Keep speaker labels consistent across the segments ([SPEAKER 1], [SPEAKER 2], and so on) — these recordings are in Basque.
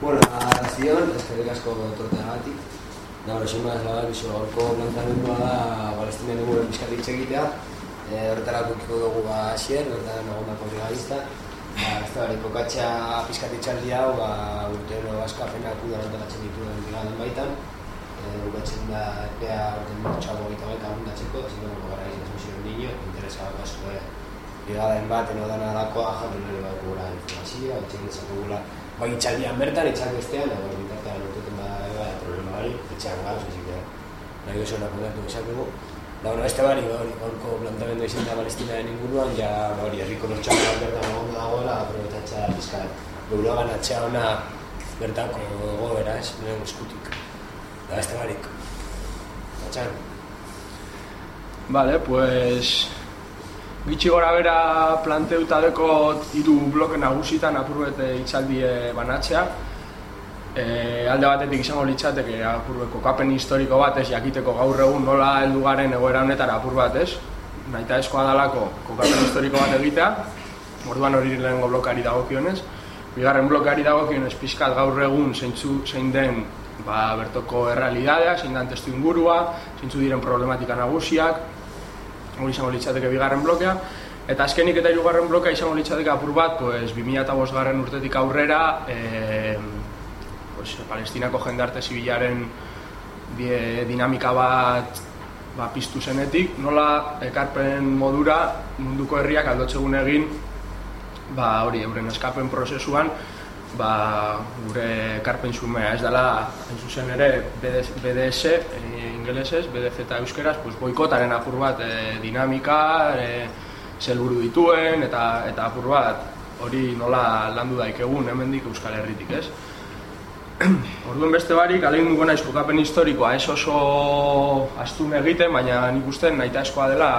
[SPEAKER 1] Bueno, zion, ezkerrik asko torteagatik. Da, hori sin más, la biso gaurko planteamendua da Palestina dugu bizkat hitz egitea. Eh, horretarako ikiko dugu ba hasier, horretan egondako brigadista. Ba, ez da, kokatxa pizkat itxaldi hau, ba, urtero askapenak udarantatzen ditu den brigaden baitan. Eh, bukatzen da epea orten martxago gaita baita agundatzeko, ez dugu gara izan zuzio niño, interesa bako asko eh, brigaden bat, eno dana jarri nire bat gura informazioa, etxen dezakegula bai itxaldian bertan, itxak bestean, eta bai bitartean lotuten da eba, problema bari, etxean gauz, ezik da, nahi oso nahi kontatu esakegu. Da, bueno, beste bari, hori, gaurko plantamendu izin da Palestinaren inguruan, ja, hori, herriko lortxak bertan egon dagoela, aprobetatxa pizkat, beura ganatzea ona bertako gobera, ez, nire eskutik. Da, beste barik. Atxan.
[SPEAKER 2] Vale, pues Gitxi gora bera planteuta deko hiru bloke nagusitan apurbete itxaldie banatzea. E, alde batetik izango litzateke apurbeko kapen historiko bat ez jakiteko gaur egun nola heldu garen egoera honetara apur bat ez. Naita eskoa dalako kokapen historiko bat egitea, orduan hori lehenengo blokari dagokionez. Bigarren blokari dagokionez pizkat gaur egun zeintzu, zein den ba, bertoko errealidadea, zein den testu ingurua, zeintzu diren problematika nagusiak, hori izango litzateke bigarren blokea, eta azkenik eta hirugarren blokea izango litzateke apur bat, pues, 2005 garren urtetik aurrera, e, pues, palestinako jendarte zibilaren die, dinamika bat ba, piztu zenetik, nola ekarpen modura munduko herriak aldotzegun egin, ba, hori, euren eskapen prozesuan, ba, gure ekarpen zumea ez dela, en zuzen ere, BDS, BDS ingelesez, BDZ eta euskeraz, pues, boikotaren apur bat e, dinamika, e, zelburu dituen, eta eta apur bat hori nola landu daik egun hemendik Euskal Herritik, ez? Orduan beste barik, alein dugu naiz kokapen historikoa, ez oso astun egiten, baina nik uste nahi dela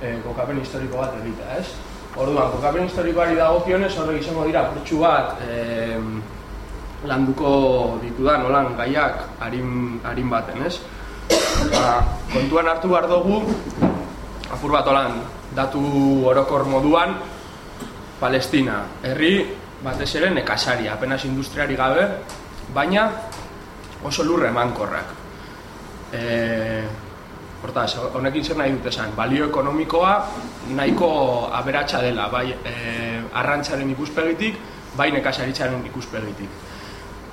[SPEAKER 2] e, kokapen historiko bat egitea, ez? Orduan, kokapen historikoari dagokionez horrek izango dira purtsu bat e, landuko ditu da, nolan gaiak harin, harin baten, ez? ba, kontuan hartu behar dugu apur bat olan datu orokor moduan Palestina, herri batez ere nekasaria, apenas industriari gabe baina oso lurre emankorrak e, Hortaz, honekin zer nahi dut esan, balio ekonomikoa nahiko aberatsa dela, bai e, arrantzaren ikuspegitik, bai nekasaritzaren ikuspegitik.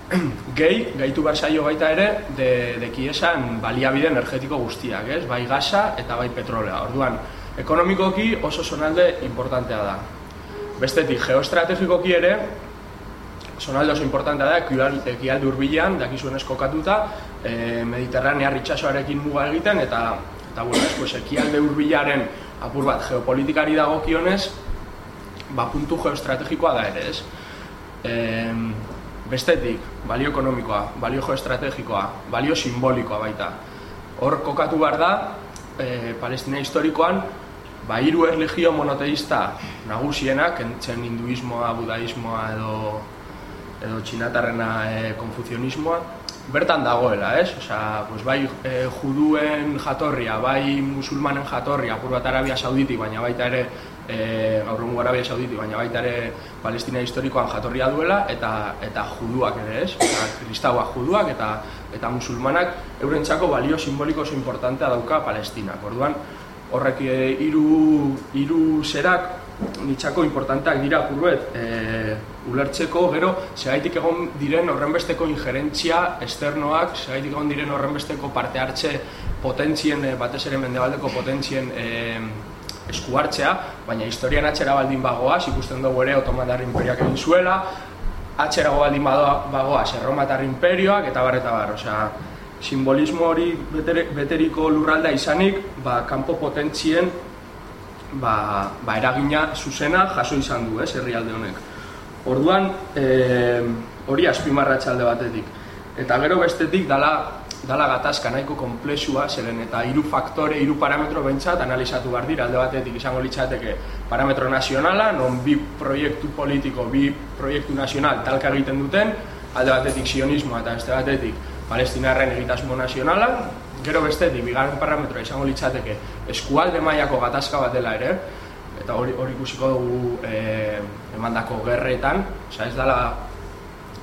[SPEAKER 2] gehi, gaitu behar saio baita ere, de, deki esan baliabide energetiko guztiak, ez? bai gasa eta bai petrolea. Orduan, ekonomikoki oso sonalde importantea da. Bestetik, geoestrategikoki ere, sonalde oso importantea da, ekialde urbilean, dakizuen eskokatuta, e, mediterranea ritxasoarekin muga egiten, eta, eta bueno, ez, pues, ekialde urbilaren apur bat geopolitikari dagokionez, ba, puntu geoestrategikoa da ere, ez? E, Bestetik, balio ekonomikoa, balio geoestrategikoa, balio simbolikoa baita. Hor kokatu behar da, e, Palestina historikoan, ba, hiru erlegio monoteista nagusienak, entzen hinduismoa, budaismoa edo, edo txinatarrena e, konfuzionismoa, bertan dagoela, ez? Osea, pues bai e, juduen jatorria, bai musulmanen jatorria, apur bat Arabia Sauditik, baina baita ere e, gaur egun Arabia Sauditi, baina baita ere Palestina historikoan jatorria duela eta eta juduak ere, ez? Eta kristauak juduak eta eta musulmanak eurentzako balio simboliko oso importantea dauka Palestina. Orduan horrek hiru hiru zerak nitzako importanteak dira apurruet e, ulertzeko gero segaitik egon diren horrenbesteko injerentzia esternoak, segaitik egon diren horrenbesteko parte hartze potentzien, e, batez ere mendebaldeko potentzien e, esku hartzea, baina historian atxera baldin bagoaz, ikusten dugu ere Otomatar imperiak egin zuela, atxerago baldin bagoaz, Erromatar imperioak, eta bar, eta bar, osea, simbolismo hori beteriko lurralda izanik, ba, kanpo potentzien ba, ba, eragina zuzena jaso izan du, ez, herrialde honek. Orduan, e, hori azpimarratxa alde batetik. Eta gero bestetik, dala dala gatazka nahiko komplexua, zeren eta hiru faktore, hiru parametro bentsat analizatu behar dira, alde batetik izango litzateke parametro nazionala, non bi proiektu politiko, bi proiektu nazional talka egiten duten, alde batetik sionismoa eta beste batetik palestinarren egitasmo nazionala, gero bestetik, bigarren parametroa izango litzateke eskualde mailako gatazka bat dela ere, eta hori hori ikusiko dugu e, emandako gerretan, osea ez dela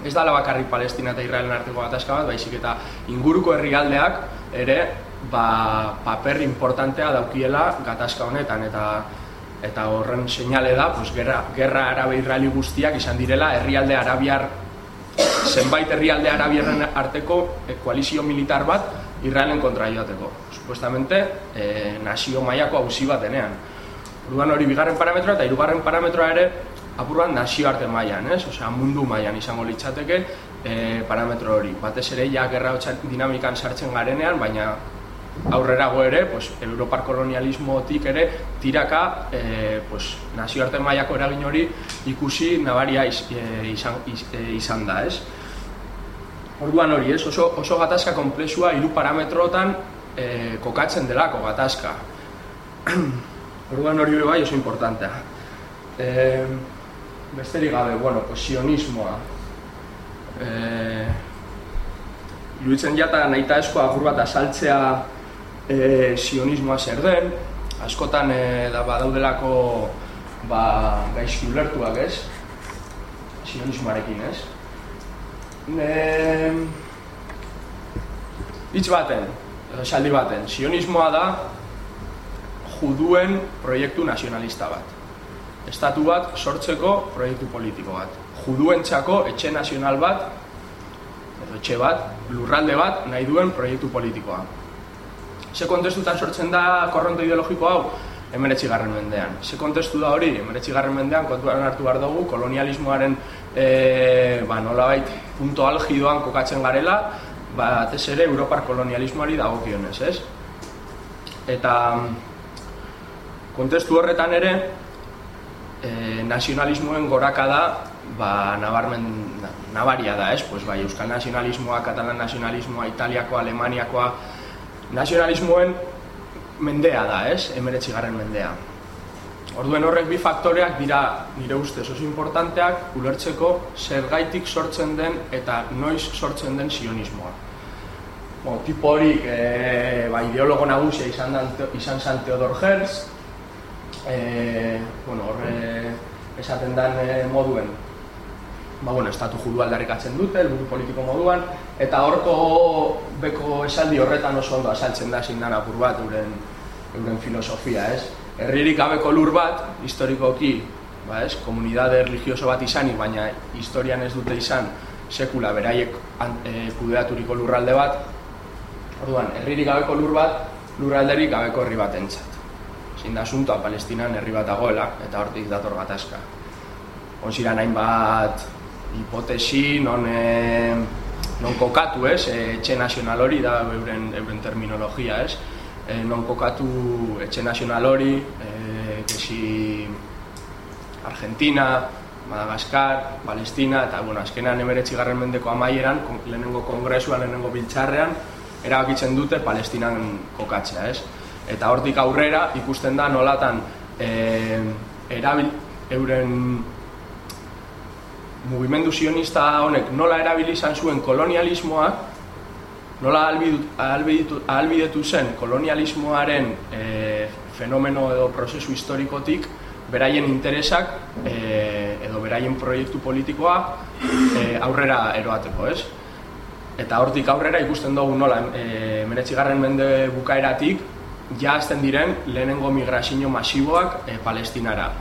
[SPEAKER 2] ez dala bakarrik Palestina eta Israelen arteko gatazka bat, baizik eta inguruko herrialdeak ere ba, paper importantea daukiela gatazka honetan eta eta horren seinale da, pues, gerra, gerra arabe israeli guztiak izan direla herrialde arabiar zenbait herrialde arabiarren arteko e, koalizio militar bat Israelen kontra joateko. Supuestamente, e, nazio mailako hausi bat denean. Orduan hori bigarren parametroa eta hirugarren parametroa ere apurban nazioarte mailan, ez? Osea, mundu mailan izango litzateke e, parametro hori. Batez ere ja gerra dinamikan sartzen garenean, baina aurrerago ere, pues, Europar kolonialismotik ere tiraka e, pues, nazioarte mailako eragin hori ikusi nabaria iz, e, izan, iz, e, izan da, ez? Orduan hori, ez? Oso, oso gatazka komplexua hiru parametrotan e, kokatzen delako gatazka. Orduan hori bai oso importantea. E, besterik gabe, bueno, sionismoa. E, Iruditzen jata nahi eta esko agur bat asaltzea e, sionismoa zer den, askotan e, da badaudelako ba, gaizki ulertuak ez, sionismoarekin ez. E, hitz baten, edo saldi baten, sionismoa da juduen proiektu nazionalista bat. Estatu bat sortzeko proiektu politiko bat. Juduentzako etxe nazional bat, edo etxe bat, lurralde bat nahi duen proiektu politikoa. Ze kontestutan sortzen da korronto ideologiko hau? Emeretzi garren mendean. Ze kontestu da hori? Emeretzi garren mendean kontuaren hartu behar dugu kolonialismoaren e, ba, nolabait punto algidoan kokatzen garela batez ere Europar kolonialismoari dagokionez, ez? Eta kontestu horretan ere e, nazionalismoen goraka da ba, nabarmen, nabaria da, ez? Pues, bai, Euskal nazionalismoa, Katalan nazionalismoa, Italiakoa, Alemaniakoa, nazionalismoen mendea da, ez? Emeretzi garren mendea. Orduen horrek bi faktoreak dira nire ustez oso importanteak ulertzeko zergaitik sortzen den eta noiz sortzen den sionismoa. Bo, tipo hori e, ba, ideologo nagusia izan, dan, izan zan Theodor Herz, e, bueno, horre esaten den e, moduen ba, bueno, estatu judu aldarrikatzen dute, elburu politiko moduan, eta horko beko esaldi horretan oso ondo asaltzen da zindan apur bat euren, euren filosofia, ez? Herririk gabeko lur bat, historikoki, ba, ez, komunidade religioso bat izanik, baina historian ez dute izan sekula beraiek e, kudeaturiko lurralde bat, orduan, herririk gabeko lur bat, lurralderik gabeko herri bat entzat. Zin da asuntoa Palestinan herri bat dagoela, eta hortik dator gatazka. Onziran hainbat hipotesi non, e, non kokatu, ez, e, etxe nazional hori da euren, euren terminologia, ez, e, non kokatu etxe nazional hori, e, kesi Argentina, Madagaskar, Palestina, eta, bueno, azkenean emeretzi garren mendeko amaieran, lehenengo kongresuan, lehenengo biltzarrean, erabakitzen dute Palestinan kokatzea, ez? Eta hortik aurrera ikusten da nolatan e, erabil euren mugimendu sionista honek nola erabili izan zuen kolonialismoak, nola ahalbidetu zen kolonialismoaren e, fenomeno edo prozesu historikotik, beraien interesak e, edo beraien proiektu politikoa e, aurrera eroateko, ez? Eta hortik aurrera ikusten dugu nola, e, meretzigarren mende bukaeratik, ja diren lehenengo migrazio masiboak e, palestinara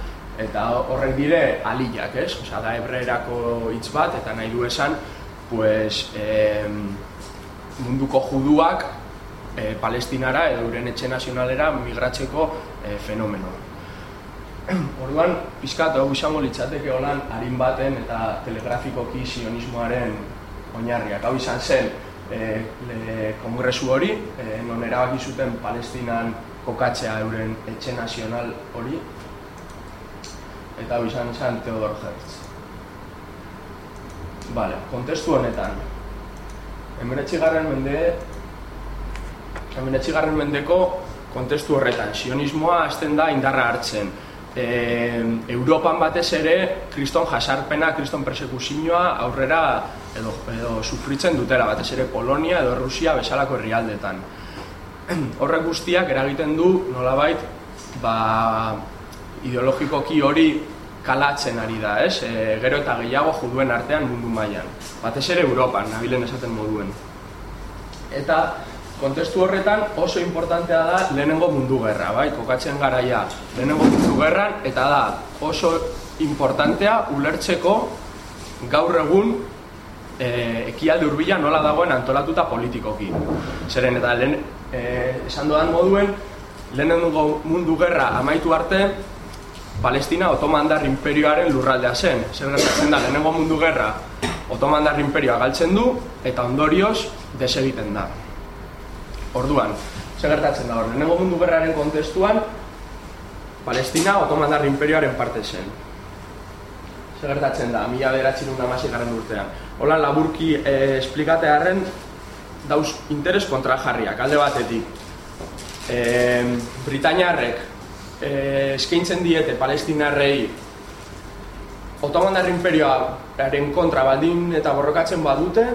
[SPEAKER 2] eta horrek dire alilak, ez? Osa, da hebrerako hitz bat, eta nahi du esan, pues, e, munduko juduak e, palestinara edo euren etxe nazionalera migratzeko e, fenomeno. Orduan, pizkat, hau izango litzateke holan harin baten eta telegrafikoki sionismoaren oinarriak. Hau izan zen, e, le, kongresu hori, e, non erabaki zuten palestinan kokatzea euren etxe nazional hori, eta hau izan izan Theodor Hertz. Vale, kontestu honetan, emeretzi garren mende, emeretzi garren mendeko kontestu horretan, sionismoa azten da indarra hartzen. E, Europan batez ere, kriston jasarpena, kriston persekuzioa aurrera edo, edo sufritzen dutela, batez ere Polonia edo Rusia bezalako herrialdetan. Horrek guztiak eragiten du nolabait, ba, ideologikoki hori kalatzen ari da, ez? E, gero eta gehiago juduen artean mundu mailan. Batez ere Europan, nabilen esaten moduen. Eta kontestu horretan oso importantea da lehenengo mundu gerra, bai? Kokatzen garaia lehenengo mundu gerran, eta da oso importantea ulertzeko gaur egun e, ekialde hurbila nola dagoen antolatuta politikoki. Zeren eta lehen, e, esan doan moduen, lehenengo mundu gerra amaitu arte, Palestina Otomandar Imperioaren lurraldea zen. Zer gertatzen da, lehenengo mundu gerra Otomandar Imperioa galtzen du, eta ondorioz desegiten da. Orduan, zer gertatzen da, lehenengo mundu gerraren kontestuan, Palestina Otomandar Imperioaren parte zen. Zer gertatzen da, mila beratxin unamasi garen urtean. Hola, laburki eh, esplikatearen dauz interes kontrajarriak, alde batetik. Eh, Britainiarrek eh, eskaintzen diete palestinarrei Otomandar imperioaren kontra baldin eta borrokatzen badute,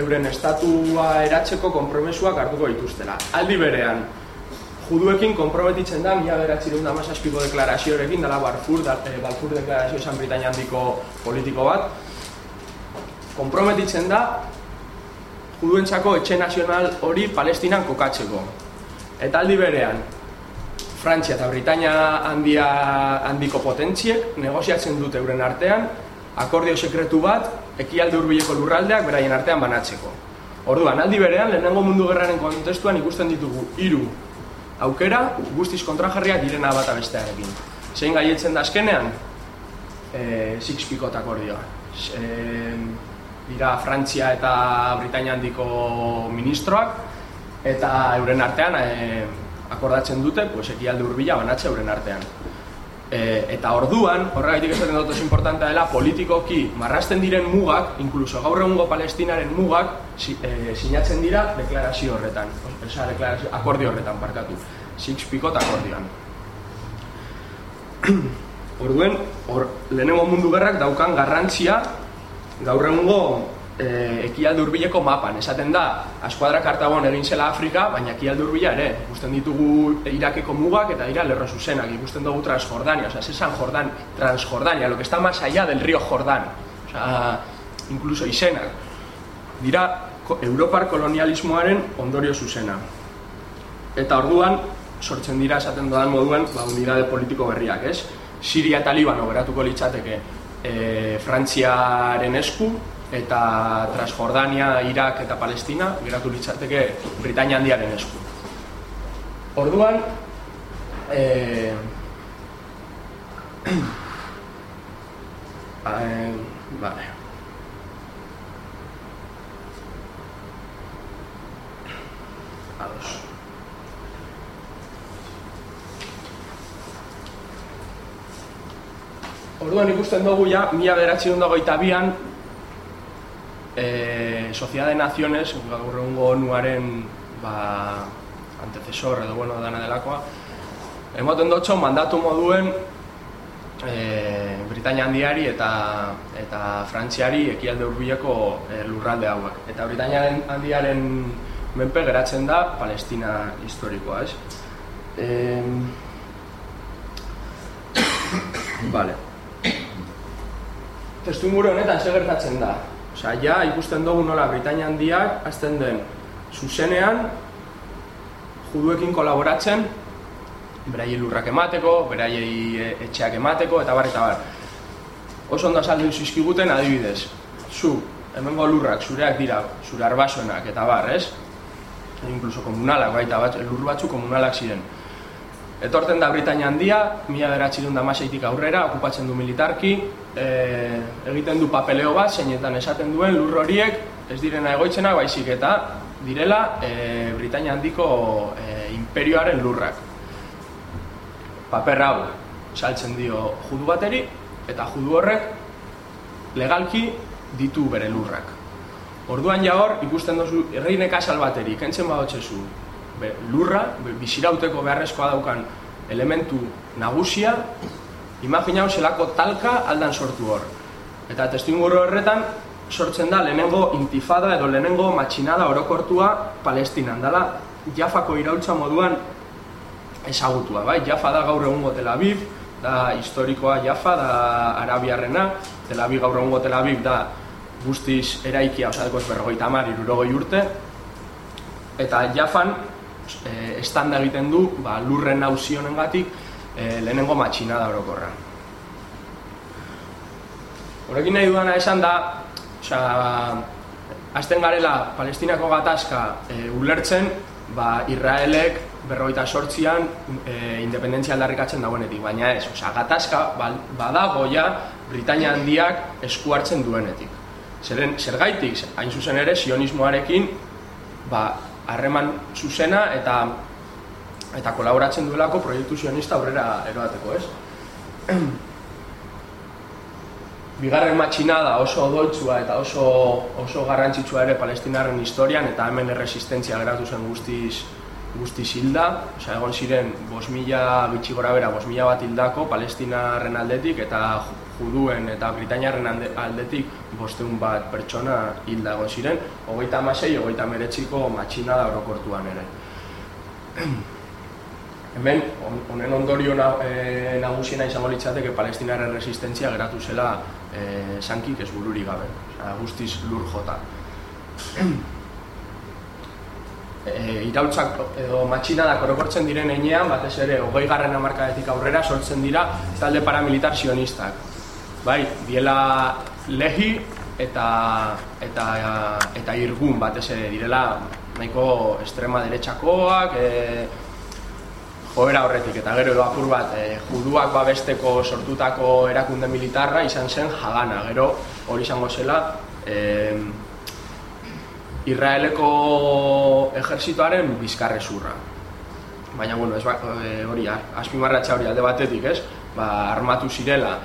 [SPEAKER 2] euren estatua eratzeko konpromesuak hartuko dituztela. Aldi berean, juduekin konprometitzen da, mila beratzi dut amazazpiko deklarazioarekin, dela Balfour, da, e, Balfour deklarazio esan Britania handiko politiko bat, konprometitzen da, juduentzako etxe nazional hori palestinan kokatzeko. Eta aldi berean, Frantzia eta Britania handia handiko potentziek negoziatzen dute euren artean akordio sekretu bat ekialde hurbileko lurraldeak beraien artean banatzeko. Orduan, aldi berean, lehenengo mundu gerraren kontestuan ikusten ditugu hiru aukera guztiz kontrajarria direna bat abestearekin. Zein gaietzen da azkenean? E, six pikot akordioa. E, dira Frantzia eta Britania handiko ministroak eta euren artean e, akordatzen dute, pues ekialde hurbila banatze euren artean. E, eta orduan, horregaitik esaten dut oso importantea dela, politikoki marrasten diren mugak, inkluso gaur egungo palestinaren mugak, si, e, sinatzen dira deklarazio horretan, oza, deklarazio, akordio horretan, parkatu, six pikot akordioan. Orduen, or, lehenengo mundu gerrak daukan garrantzia gaur egungo e, ekialde hurbileko mapan. Esaten da, askuadra kartagon egin zela Afrika, baina ekialde hurbila ere. Ikusten ditugu Irakeko mugak eta dira lerro zuzenak. Ikusten dugu Transjordania, oza, sea, Jordan, Transjordania, lo que está más allá del río Jordan. Oza, incluso izenak. Dira, Europar kolonialismoaren ondorio zuzena. Eta orduan, sortzen dira esaten dodan moduan, ba, unidade politiko berriak, ez? Siria eta Libano beratuko litzateke e, Frantziaren esku, eta Transjordania, Irak eta Palestina geratu litzateke Britania handiaren esku. Orduan, eh, eh, vale. Ados. Orduan ikusten dugu ja, mila beratzi dago eta bian, e, Sociedad de Naciones, gaur egungo onuaren ba, antecesor edo bueno dana delakoa, emoten dutxo mandatu moduen e, Britania handiari eta eta Frantziari ekialde hurbileko e, lurralde hauek. Eta Britania handiaren menpe geratzen da Palestina historikoa, ez? E, vale. Testu honetan zer gertatzen da? Osa, ja, ikusten dugu nola Britania handiak azten den zuzenean juduekin kolaboratzen beraiei lurrak emateko, beraiei e, etxeak emateko, eta bar, eta bar. Oso ondo azaldu zizkiguten adibidez. Zu, hemengo lurrak, zureak dira, zure arbasoenak, eta bar, ez? E, inkluso komunalak, baita bat, lur batzu komunalak ziren. Etorten da Britania handia, mila beratxirun da aurrera, okupatzen du militarki, e, egiten du papeleo bat, zeinetan esaten duen lur horiek, ez direna egoitzena, baizik eta direla e, Britania handiko e, imperioaren lurrak. Paper hau saltzen dio judu bateri, eta judu horrek legalki ditu bere lurrak. Orduan ja hor, ikusten duzu, erreinek asal bateri, kentzen badotxezu, be, lurra, be, bizirauteko beharrezkoa daukan elementu nagusia, imaginau zelako talka aldan sortu hor. Eta testinguru horretan sortzen da lehenengo intifada edo lehenengo matxinada orokortua Palestinan dela Jafako irautza moduan ezagutua, bai? Jafa da gaur egungo Tel Aviv, da historikoa Jaffa, da Arabiarrena, Tel Aviv gaur egungo Tel Aviv da guztiz eraikia, oza, dekoz berrogeita hamar, irurogoi urte, eta Jaffan e, estanda egiten du ba, lurren nauzionengatik e, lehenengo matxina da orokorra. Horrekin nahi dudana esan da, oza, azten garela Palestinako gatazka e, ulertzen, ba, Israelek berroita sortzian e, independentzia aldarrikatzen dagoenetik, baina ez, oza, gatazka ba, badago ja Britania handiak esku hartzen duenetik. Zeren, zergaitik, hain zuzen ere, sionismoarekin ba, harreman zuzena eta eta kolaboratzen duelako proiektu sionista aurrera eroateko, ez? Bigarren matxinada oso odoltzua eta oso, oso garrantzitsua ere palestinarren historian eta hemen erresistentzia geratu zen guztiz, guztiz hilda. Osa, egon ziren, bos mila, bitxi gora bera, bos mila bat hildako palestinarren aldetik eta juduen eta britainarren aldetik bosteun bat pertsona hilda egon ziren. Ogeita amasei, ogeita meretziko matxinada orokortuan ere. Hemen, honen ondorio e, nagusiena izango litzateke palestinaren resistentzia geratu zela e, sankik ez bururi gabe, guztiz lur jota. E, Iraultzak edo matxinadak orokortzen diren enean, batez ere, hogei garren amarkadetik aurrera sortzen dira talde paramilitar sionistak. Bai, diela lehi eta, eta, eta irgun batez ere direla nahiko estrema derechakoak, e, joera horretik, eta gero edo apur bat, e, juduak babesteko sortutako erakunde militarra izan zen jagana, gero hori izango zela e, Israeleko ejerzitoaren bizkarre zurra. Baina, bueno, ez ba, e, hori, aspimarratxa hori alde batetik, ez? Ba, armatu zirela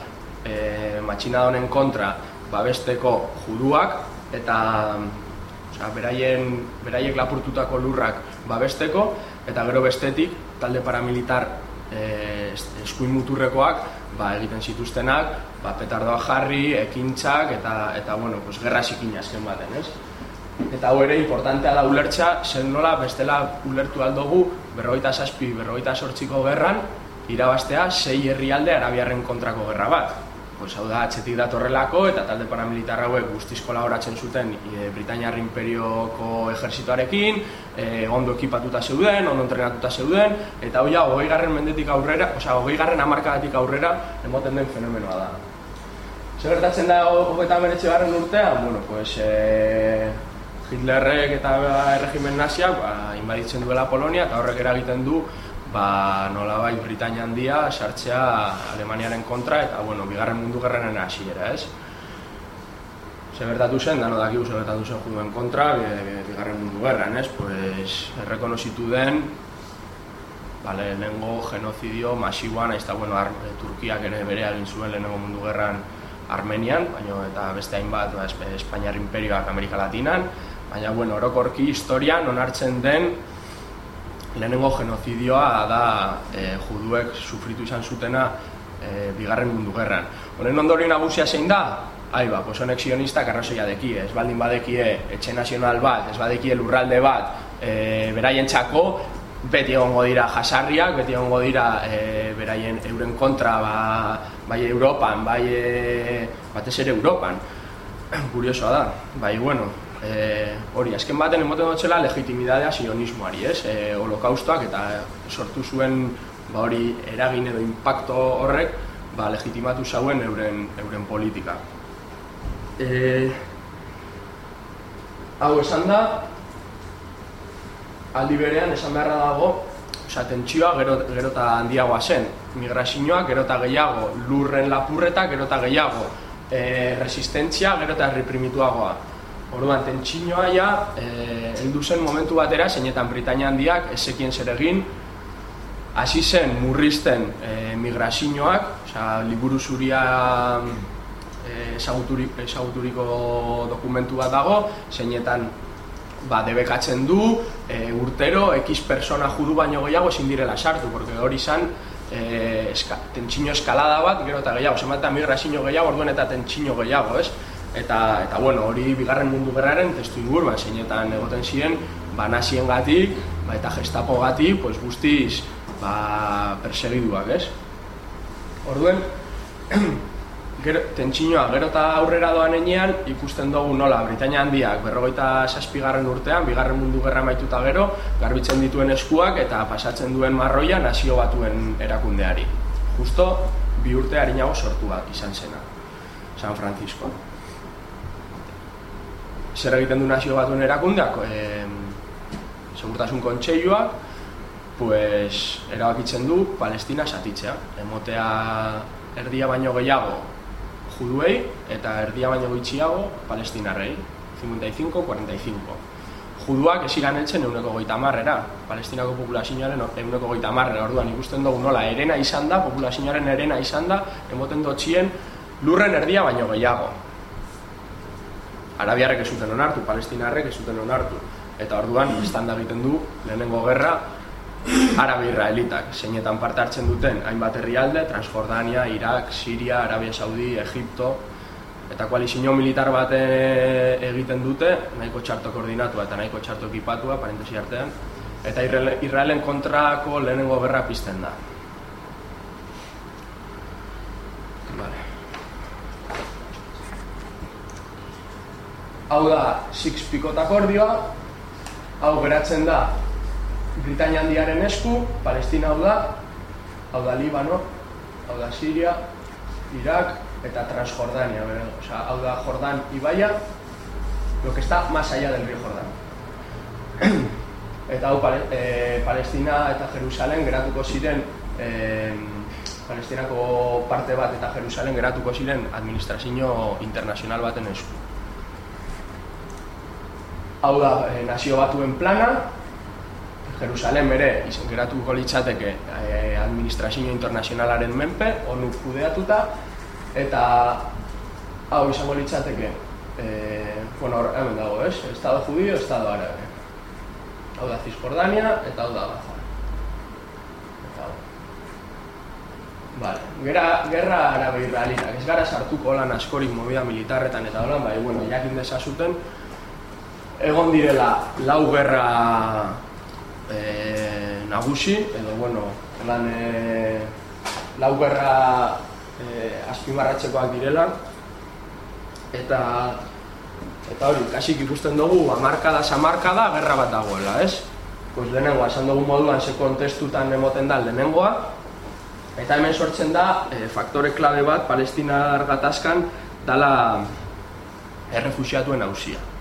[SPEAKER 2] e, matxina honen kontra babesteko juduak, eta osea, beraien, beraiek lapurtutako lurrak babesteko, eta gero bestetik talde paramilitar e, eskuin muturrekoak ba, egiten zituztenak, ba, petardoa jarri, ekintzak eta, eta bueno, pues, gerra zikin azken baten, ez? Eta hau ere importantea da ulertza, zen nola bestela ulertu aldogu berrogeita zazpi, berrogeita sortziko gerran, irabaztea sei herrialde arabiarren kontrako gerra bat pues, hau da, atxetik datorrelako eta talde paramilitar hauek guztiz kolaboratzen zuten e, Britainiar imperioko ejerzitoarekin, e, ondo ekipatuta zeuden, ondo entrenatuta zeuden, eta hau ja, hogei garren mendetik aurrera, osea, hogei garren amarkadatik aurrera, emoten den fenomenoa da. Zer gertatzen da hogei eta meretxe garren urtean? Bueno, pues, e, Hitlerrek eta erregimen naziak ba, inbaditzen duela Polonia eta horrek eragiten du ba, nola bai Britania handia sartzea Alemaniaren kontra eta, bueno, bigarren mundu gerrenen hasiera, ez? Zer bertatu zen, dano dakigu zer bertatu zen juduen kontra, bigarren mundu gerran, ez? Pues, errekonozitu den, bale, lehenengo genozidio masiboan, ez da, bueno, ar, Turkiak ere bere egin zuen lehenengo mundu gerran Armenian, baina eta beste hainbat, ba, Espainiar imperioak Amerika Latinan, baina, bueno, orokorki historian onartzen den lehenengo genozidioa da e, juduek sufritu izan zutena e, bigarren mundu gerran. Honen ondorio nagusia zein da? Ai ba, pues honek sionistak arrazoia deki, ez baldin badekie etxe nazional bat, ez badekie lurralde bat, e, beraien txako, beti egongo dira jasarriak, beti egongo dira e, beraien euren kontra, ba, bai Europan, bai e, batez ere Europan. Kuriosoa da, bai, bueno, e, hori, azken baten emoten dutxela legitimidadea sionismoari, ez? E, holokaustoak eta sortu zuen ba hori eragin edo impacto horrek ba, legitimatu zauen euren, euren politika. E, hau esan da, aldi berean esan beharra dago, oza, tentsioa gero, gero eta handiagoa zen, migrazioa gero eta gehiago, lurren lapurreta gero eta gehiago, e, resistentzia gero eta reprimituagoa. Orduan, tentsinoa ja, eh, heldu zen momentu batera, zeinetan Britania handiak, ezekien zer egin, hasi zen murrizten e, migrazioak, oza, liburu zuria e, ezaguturiko dokumentu bat dago, zeinetan ba, debekatzen du, e, urtero, ekiz persona judu baino gehiago ezin direla sartu, porque hori izan e, eska, tentsino eskalada bat, gero eta gehiago, zenbatean migrazio gehiago, orduan eta tentsino gehiago, ez? Eta eta bueno, hori bigarren mundu gerraren testu inguruan zeinetan egoten ziren ba gatik, ba eta gestapo gatik, pues guztiz ba perseguiduak, ez? Orduen, gero, tentsinoa gero eta aurrera doan enean, ikusten dugu nola, Britania handiak, berrogeita saspigarren urtean, bigarren mundu gerra maituta gero, garbitzen dituen eskuak eta pasatzen duen marroia nazio batuen erakundeari. Justo, bi urte harinago sortuak izan zena, San Francisco. Zer egiten du nazio batuen erakundeak? E, segurtasun kontseiluak, pues, erabakitzen du Palestina satitzea. Emotea erdia baino gehiago juduei eta erdia baino gutxiago palestinarrei. 55-45. Juduak ez iran eltzen euneko goita marrera. Palestinako populazioaren euneko goita marrera. Orduan ikusten dugu nola erena izan da, populazioaren erena izan da, emoten dotxien lurren erdia baino gehiago. Arabiarrek ez zuten onartu, palestinarrek ez zuten onartu. Eta orduan, da egiten du, lehenengo gerra, Arabi Israelitak, zeinetan parte hartzen duten hainbat herrialde, Transjordania, Irak, Siria, Arabia Saudi, Egipto, eta koalizio militar bat e, egiten dute, nahiko txarto koordinatua eta nahiko txarto ekipatua, parentesi artean, eta Israelen kontrako lehenengo gerra pizten da. Vale. Hau da, Six Picot akordioa, hau geratzen da Britania handiaren esku, Palestina hau da, hau da Libano, hau da Siria, Irak eta Transjordania, bera. O sea, hau da Jordan ibaia, lo que está más allá del río Jordan. eta hau e, Palestina eta Jerusalem geratuko ziren e, Palestinako parte bat eta Jerusalem geratuko ziren administrazio internazional baten esku. Hau da, e, nazio batuen plana, Jerusalem ere izan geratuko litzateke eh, administrazio internazionalaren menpe, onu kudeatuta, eta hau izango litzateke, eh, bueno, hemen dago, ez? Estado judio, Estado arabe. Hau da Cisjordania eta hau da Gaza. Eta hau. Vale. Gera, gerra arabe israelitak, ez gara sartuko lan askorik movida militarretan eta holan, bai, bueno, jakin desazuten, egon direla lau gerra e, nagusi, edo, bueno, lan e, lau gerra e, azpimarratzekoak direla, eta eta hori, kasik ikusten dugu, amarkada, samarkada, gerra bat dagoela, ez? Pues lehenengoa, esan dugu moduan, ze kontestutan emoten da lehenengoa, eta hemen sortzen da, e, faktore klabe bat, palestina gatazkan, dala errefusiatuen hausia.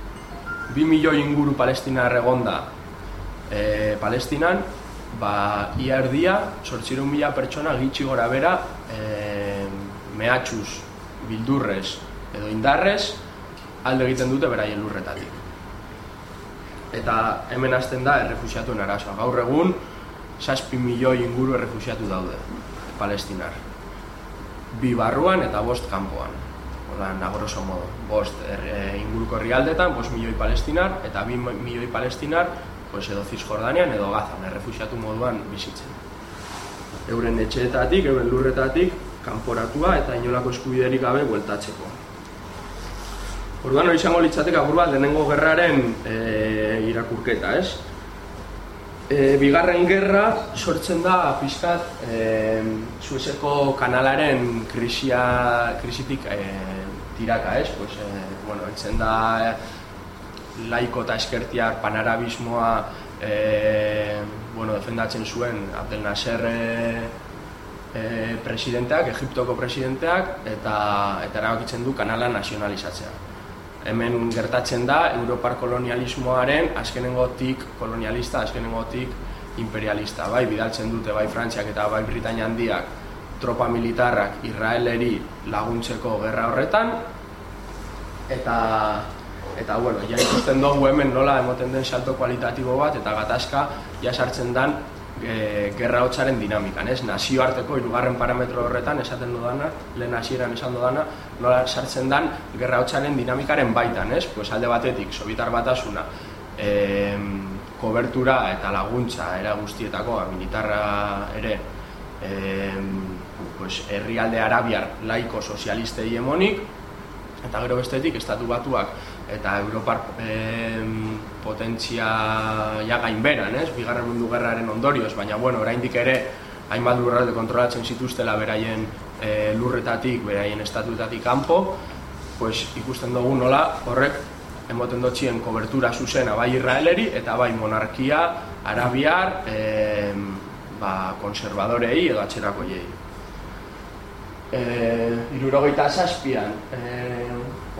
[SPEAKER 2] Bi milioi inguru palestina erregonda e, Palestinan, ba, ia erdia, sortzireun mila pertsona gitxi gora bera, e, mehatxuz, bildurrez edo indarrez, alde egiten dute beraien lurretatik. Eta hemen hasten da errefusiatuen arazoa. Gaur egun, saspi milioi inguru errefusiatu daude, palestinar. Bi barruan eta bost kanpoan. Oda, nagroso modo. Bost er, inguruko herrialdetan, bost milioi palestinar, eta bi milioi palestinar pues edo Cisjordanian edo Gazan, errefusiatu moduan bizitzen. Euren etxeetatik, euren lurretatik, kanporatua eta inolako eskubiderik gabe bueltatzeko. Orduan hori izango litzateke agur bat lehenengo gerraren e, irakurketa, ez? E, bigarren gerra sortzen da pizkat e, Suezeko kanalaren krisia, krisitik e, tiraka, ez? Pues, e, bueno, entzen da laiko eta eskertiak panarabismoa e, bueno, defendatzen zuen Abdel Nasser e, e, presidenteak, Egiptoko presidenteak eta eta erabakitzen du kanala nazionalizatzea. Hemen gertatzen da Europar kolonialismoaren azkenengotik kolonialista, azkenengotik imperialista, bai bidaltzen dute bai Frantziak eta bai Britania handiak tropa militarrak Israeleri laguntzeko gerra horretan eta eta bueno, ja ikusten dugu hemen nola emoten den salto kualitatibo bat eta gatazka ja sartzen dan e, gerra hotzaren dinamikan, ez? Nazioarteko hirugarren parametro horretan esaten dudana, lehen hasieran esan dudana, nola sartzen dan gerra hotzaren dinamikaren baitan, ez? Pues alde batetik Sobietar batasuna e, kobertura eta laguntza era guztietako militarra ere e, pues, herrialde arabiar laiko sozialiste hegemonik eta gero bestetik estatu batuak eta Europar eh, potentzia ja gainberan, ez? Bigarren mundu gerraren ondorioz, baina bueno, oraindik ere hainbat lurralde kontrolatzen zituztela beraien e, lurretatik, beraien estatutatik kanpo, pues, ikusten dugu nola horrek emoten dutxien kobertura zuzena bai Israeleri eta bai monarkia, arabiar, e, ba, konservadorei edo atxerako jei. E, irurogeita zazpian, e,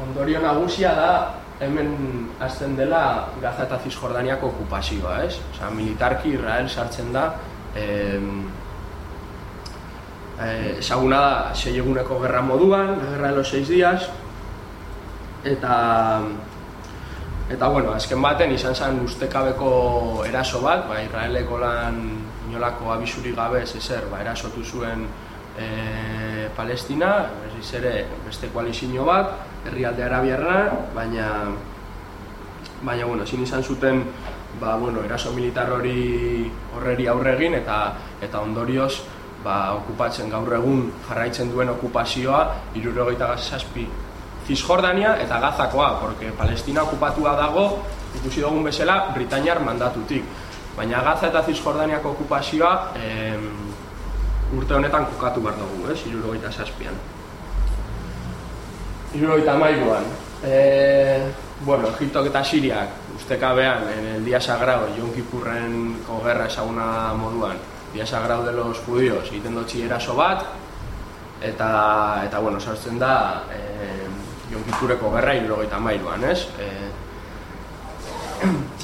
[SPEAKER 2] ondorio nagusia da hemen azten dela Gaza eta Cisjordaniako okupazioa, ez? Osa, militarki Israel sartzen da e, esaguna da sei eguneko gerra moduan, de los seis días, eta eta bueno, azken baten izan zen ustekabeko eraso bat, ba, Israeleko lan inolako abisuri gabe ezer, ba, erasotu zuen e, Palestina, ez ere beste koalizio bat, herrialde arabiarra, baina baina bueno, ezin izan zuten ba, bueno, eraso militar hori horreri aurregin eta eta ondorioz ba, okupatzen gaur egun jarraitzen duen okupazioa irurogeita zazpi Cisjordania eta Gazakoa, porque Palestina okupatua dago, ikusi dugun bezala, Britainiar mandatutik. Baina Gaza eta Cisjordaniako okupazioa em, urte honetan kokatu behar dugu, ez, irurogeita zazpian. Irurogeita mailuan. E, bueno, Egiptok eta Siriak, ustekabean, en el dia sagrado, Yom Kippurren gerra esaguna moduan, dia sagrado de los judíos, egiten dutxi eraso bat, eta, eta bueno, sartzen da, eh, Jonkitureko gerra irurogeita mairuan, ez? E,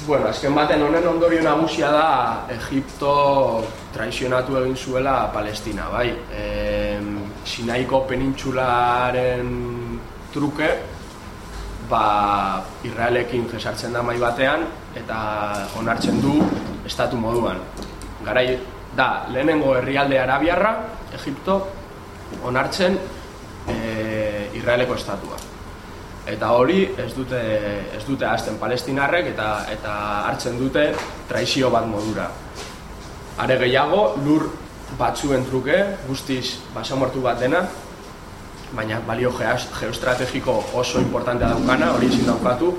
[SPEAKER 2] bueno, azken baten honen ondorio nagusia da Egipto traizionatu egin zuela Palestina, bai? E, Sinaiko penintxularen truke, ba, Israelekin jesartzen da mai batean, eta onartzen du estatu moduan. Garai, da, lehenengo herrialde arabiarra, Egipto, onartzen e, Israeleko estatua eta hori ez dute ez dute hasten palestinarrek eta eta hartzen dute traizio bat modura. Are gehiago lur batzuen truke guztiz basamortu bat dena, baina balio geostrategiko oso importantea daukana, hori ezin daukatu,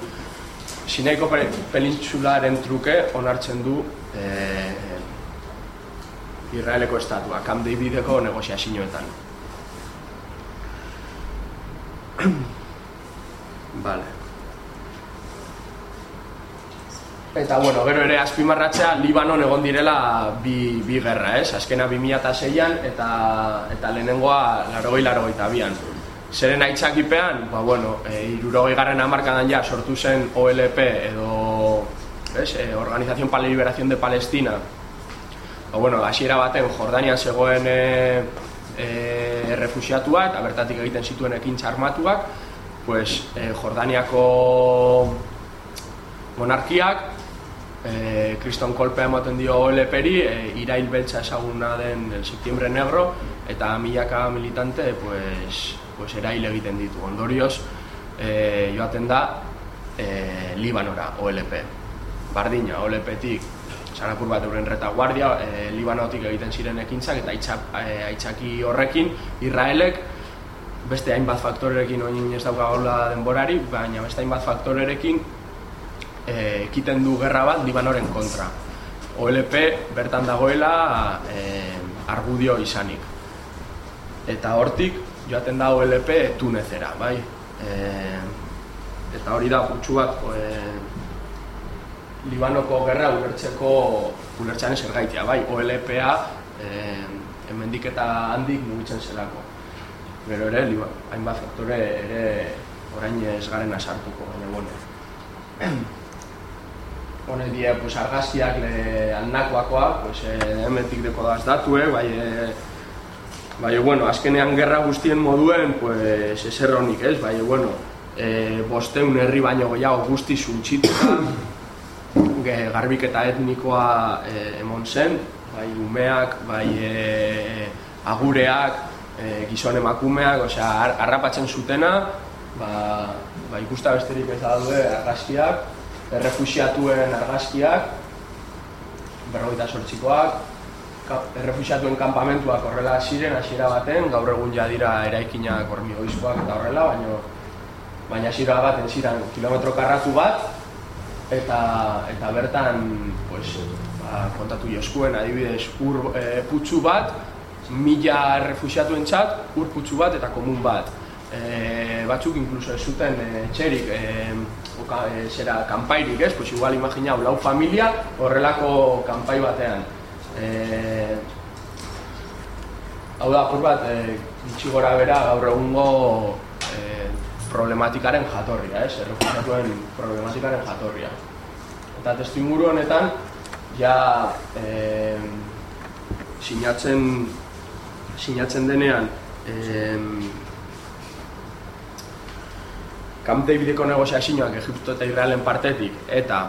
[SPEAKER 2] Sinaiko penintsularen truke onartzen du e, Israeleko estatua, Camp Davideko negoziazioetan. Vale. Eta, bueno, gero ere azpimarratzea Libanon egon direla bi, bi gerra, ez? Azkena 2006an eta, eta lehenengoa larogei larogei tabian. Zeren aitzakipean, ba, bueno, e, irurogei garren amarkadan ja sortu zen OLP edo ez, e, Organización para la Liberación de Palestina. Ba, bueno, hasiera baten Jordanian zegoen e, e, refusiatua eta bertatik egiten zituen ekintza armatuak, pues, eh, Jordaniako monarkiak eh, kriston kolpea ematen dio OLP-ri, eh, irail beltza esaguna den el septiembre negro, eta milaka militante pues, pues, erail egiten ditu. Ondorioz, eh, joaten da eh, Libanora, OLP. Bardina, OLP-tik, sanapur bat euren retaguardia, eh, Libanotik egiten ziren ekintzak, eta eh, aitzaki horrekin, Israelek, beste hainbat faktorerekin oin ez dauka hola denborari, baina beste hainbat faktorerekin eh, ekiten du gerra bat Libanoren kontra. OLP bertan dagoela e, argudio izanik. Eta hortik joaten da OLP tunezera, bai? E, eta hori da gutxu bat e, Libanoko gerra ulertzeko ulertzean ez bai? OLPa e, hemendik eta handik mugitzen zelako gero ere, liba, hainbat faktore ere orain ez garen asartuko, baina bueno. Hone die, pues, argazkiak le alnakoakoa, pues, eh, emetik deko da datue, bai, eh, bai, bueno, azkenean gerra guztien moduen, pues, eser honik ez, bai, bueno, eh, bosteun herri baino gehiago guzti zuntxituta, garbik eta etnikoa eh, emon zen, bai, umeak, bai, eh, agureak, e, gizon emakumeak, osea, harrapatzen zutena, ba, ba ikusta besterik ez daude argazkiak, errefusiatuen argazkiak, berrogeita sortxikoak, errefusiatuen kanpamentuak horrela ziren hasiera baten, gaur egun ja dira eraikinak hormigoizkoak eta horrela, baina baina hasiera baten ziren kilometro karratu bat, eta, eta bertan pues, ba, kontatu joskuen adibidez ur e, putzu bat, mila refusiatuen txat, ur putzu bat eta komun bat. E, batzuk inkluso ez zuten e, txerik, e, oka, e, zera kanpairik ez, pues igual imagina lau familia horrelako kanpai batean. E, hau da, apur bat, e, itxi gora bera gaur egungo e, problematikaren jatorria, ez, errefusiatuen problematikaren jatorria. Eta testu inguru honetan, ja e, sinatzen, sinatzen denean, e, Camp Davideko negoziazioak Egipto eta Israelen partetik eta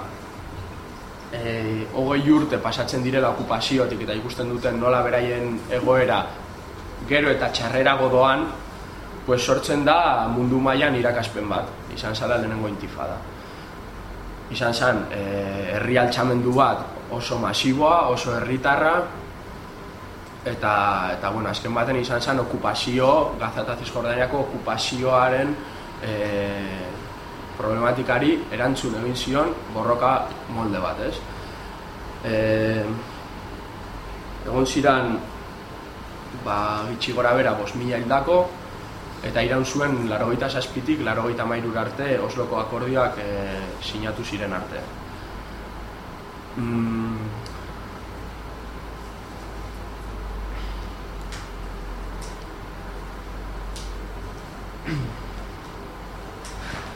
[SPEAKER 2] e, hogei urte pasatzen direla okupaziotik eta ikusten duten nola beraien egoera gero eta txarrera godoan pues sortzen da mundu mailan irakaspen bat, izan zala lehenengo intifada. Izan zen, e, herri altxamendu bat oso masiboa, oso herritarra, eta, eta bueno, azken baten izan zen okupazio, Gaza eta Zizkordaniako okupazioaren e, problematikari erantzun egin zion borroka molde bat, ez? E, egon ziran ba, gitsi gora bera bos mila hildako eta iraun zuen larogeita saspitik, larogeita mairur arte Osloko akordioak e, sinatu ziren arte. Mm,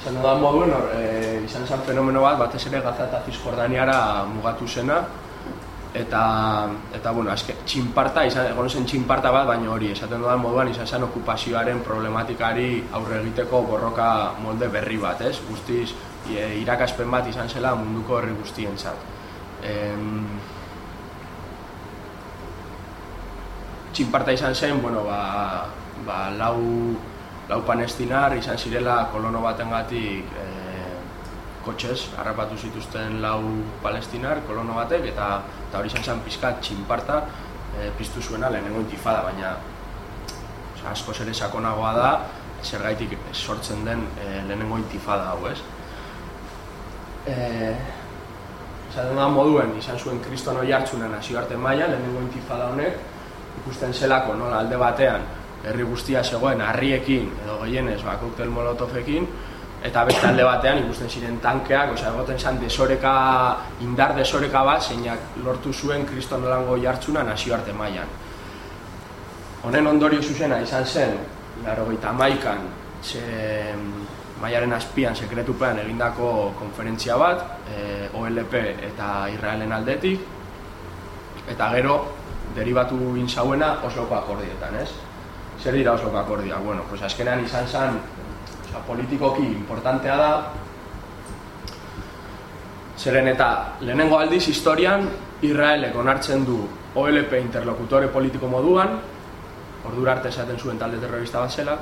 [SPEAKER 2] Zan da moduen, hor, e, izan zen fenomeno bat, batez ere Gaza eta Cisjordaniara mugatu zena, eta, eta bueno, azke, txinparta, izan, egon zen txinparta bat, baina hori, esaten dudan moduan, izan zen okupazioaren problematikari aurre egiteko borroka molde berri bat, ez? Guztiz, e, irakaspen bat izan zela munduko herri guztien zat. txinparta izan zen, bueno, ba, ba, lau, lau palestinar izan zirela kolono batengatik e, kotxez, harrapatu zituzten lau palestinar, kolono batek, eta, eta hori izan zen pizkat txinparta e, piztu zuena lehenengo intifada, baina oza, asko ere sakonagoa da, zer gaitik sortzen den e, lehenengo intifada hau, ez? E, Zaten da moduen, izan zuen kristono jartzunen hasi arte maila, lehenengo intifada honek, ikusten zelako nola alde batean, herri guztia zegoen harriekin edo gehienez ba koktel molotofekin eta beste alde batean ikusten ziren tankeak, osea egoten san desoreka indar desoreka bat zeinak lortu zuen Kriston Nolango jartzuna nazioarte mailan. Honen ondorio zuzena izan zen 91an ze mailaren azpian sekretupean egindako konferentzia bat, e, OLP eta Israelen aldetik eta gero deribatu egin zauena Osloko akordietan, ez? Zer dira oso akordia? Bueno, pues azkenean izan zen, oza, politikoki importantea da, zeren eta lehenengo aldiz historian Israelek onartzen du OLP interlokutore politiko moduan, ordura arte esaten zuen talde terrorista bat zela,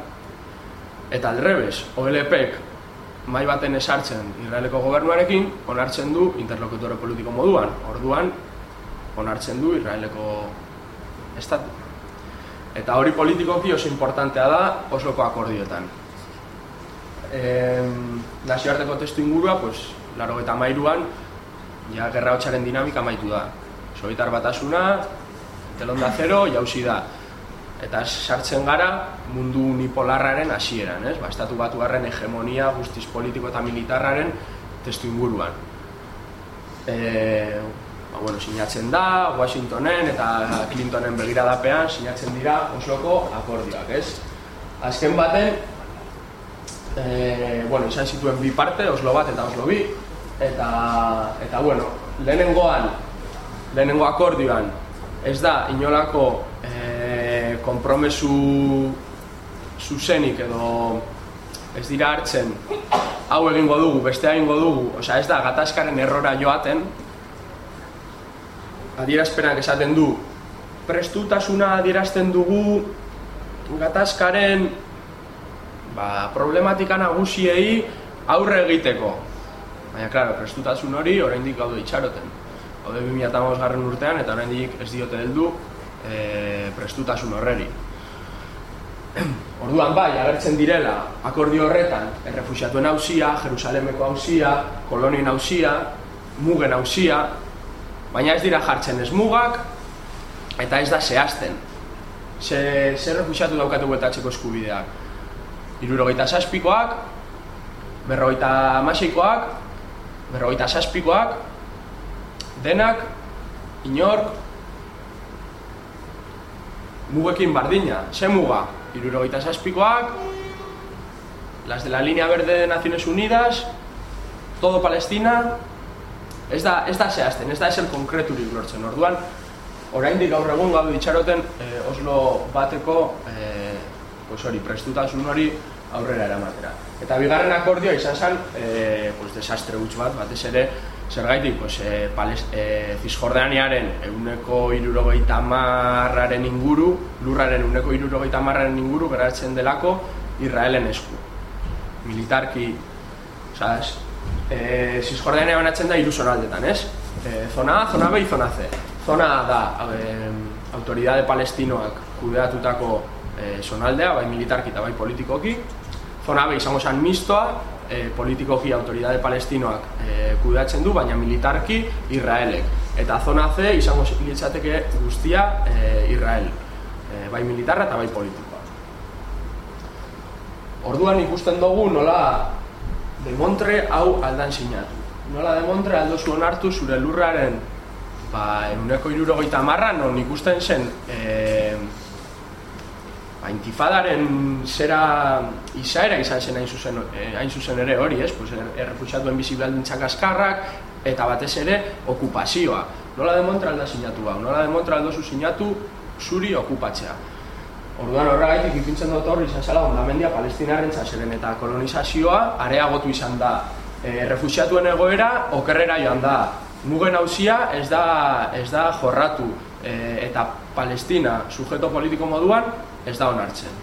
[SPEAKER 2] eta aldrebes, OLPek mai baten esartzen Israeleko gobernuarekin, onartzen du interlokutore politiko moduan, orduan onartzen du Israeleko estatu. Eta hori politikoki oso importantea da Osloko akordioetan. Eh, nazioarteko testu ingurua, pues, laro eta mairuan, ja, gerra hotxaren dinamika maitu da. Sobietar batasuna, telonda zero, jauzi da. Eta sartzen gara mundu unipolarraren hasieran, ez? Ba, estatu batu garren hegemonia guztiz politiko eta militarraren testu inguruan. E, ba, bueno, sinatzen da, Washingtonen eta Clintonen begiradapean sinatzen dira Osloko akordioak, ez? Azken baten, e, bueno, izan zituen bi parte, Oslo bat eta Oslo bi, eta, eta bueno, lehenengoan, lehenengo akordioan, ez da, inolako e, kompromesu zuzenik edo ez dira hartzen hau egingo dugu, beste egingo dugu, osea ez da gatazkaren errora joaten, adierazpenak esaten du prestutasuna adierazten dugu gatazkaren ba, problematika nagusiei aurre egiteko. Baina, klaro, prestutasun hori oraindik gaude itxaroten. Haude 2008 garren urtean eta oraindik ez diote heldu e, prestutasun horreri. Orduan bai, agertzen direla akordio horretan errefusiatuen hauzia, Jerusalemeko hauzia, kolonien hauzia, mugen hauzia, baina ez dira jartzen ez mugak eta ez da zehazten. Ze, ze refusiatu daukatu guetatzeko eskubideak. Irurogeita saspikoak, berrogeita amaseikoak, berrogeita saspikoak, denak, inork, mugekin bardina, ze muga? Irurogeita saspikoak, las de la línea verde de Naciones Unidas, todo Palestina, ez da, ez da zehazten, ez da ez el konkreturik lortzen. Orduan, oraindik gaur egun gau ditxaroten eh, Oslo bateko eh, pues hori, prestutasun hori aurrera eramatera. Eta bigarren akordioa izan zen, eh, pues desastre huts bat, batez ere, zer gaitik, pues, eh, pales, eh, Cisjordaniaren euneko irurogeita marraren inguru, lurraren euneko irurogeita marraren inguru geratzen delako Israelen esku. Militarki, oza, es, eh, Cisjordania banatzen da iru zonaldetan, ez? Eh, zona A, zona B zona C. Zona A da, eh, autoridade palestinoak kudeatutako eh, zonaldea, bai militarki eta bai politikoki. Zona B izango zen mistoa, eh, politikoki autoridade palestinoak eh, kudeatzen du, baina militarki Israelek. Eta zona C izango litzateke guztia eh, Israel, eh, bai militarra eta bai politikoa. Orduan ikusten dugu nola demontre hau aldan sinatu. Nola demontre aldo zuen hartu zure lurraren ba, euneko irurogeita marra, non ikusten zen e, ba, intifadaren zera izaera izan zen hain zuzen, e, hain zuzen ere hori, ez? Pues, er, errefusiatuen bizibaldintzak askarrak eta batez ere okupazioa. Nola demontre alda sinatu hau, nola demontre aldo zu sinatu zuri okupatzea. Orduan horregaitik ipintzen dut horri izan zela ondamendia palestinarren zeren eta kolonizazioa areagotu izan da e, refusiatuen egoera okerrera joan da mugen hauzia ez da, ez da jorratu e, eta palestina sujeto politiko moduan ez da onartzen.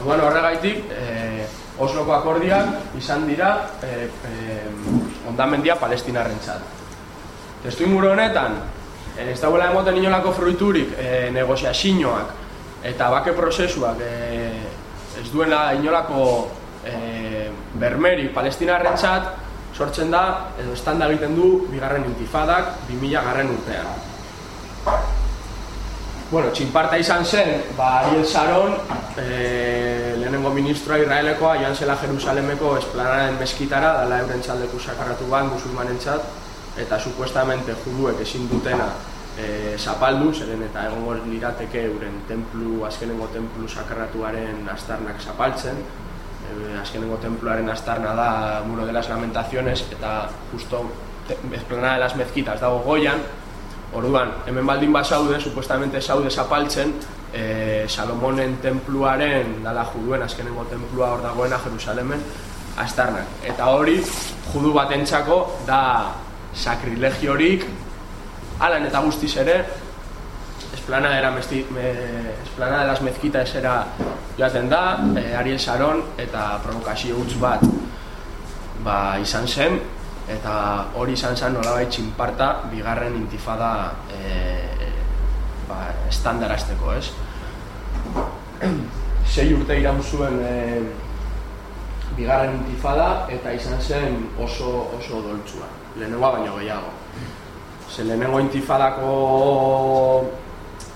[SPEAKER 2] Orduan horregaitik e, Osloko akordiak izan dira e, e, ondamendia palestinarren txat. Testu inguru honetan, ez dauela emoten inolako fruiturik e, negoziazioak eta bake prozesuak e, ez duela inolako e, bermeri palestinarren txat, sortzen da, edo estanda egiten du, bigarren intifadak, 2000 garren urtean. Bueno, txinparta izan zen, ba, Ariel Sharon, e, lehenengo ministroa Israelekoa, joan zela Jerusalemeko esplanaren meskitara, dala euren txaldeku sakarratu ban, musulmanen txat, eta supuestamente juduek ezin dutena e, zapaldu, zeren eta egongo lirateke euren templu, azkenengo templu sakarratuaren astarnak zapaltzen. E, azkenengo templuaren astarna da Muro de las Lamentaciones eta justo esplanada de las mezquitas dago goian. Orduan, hemen baldin basaude, supuestamente saude zapaltzen, e, Salomonen templuaren, dala juduen azkenengo templua hor dagoena Jerusalemen, astarnak. Eta hori, judu batentzako da sakrilegiorik alan eta guztiz ere, esplanada era mesti, me, esplanada de las mezquitas era joaten da, e, Ariel Sharon eta provokazio huts bat ba, izan zen, eta hori izan zen nolabait txinparta bigarren intifada e, ba, estandarazteko, ez? Sei urte iraun zuen e, bigarren intifada eta izan zen oso, oso doltsua, lehenengoa baino gehiago. Ze lehenengo intifadako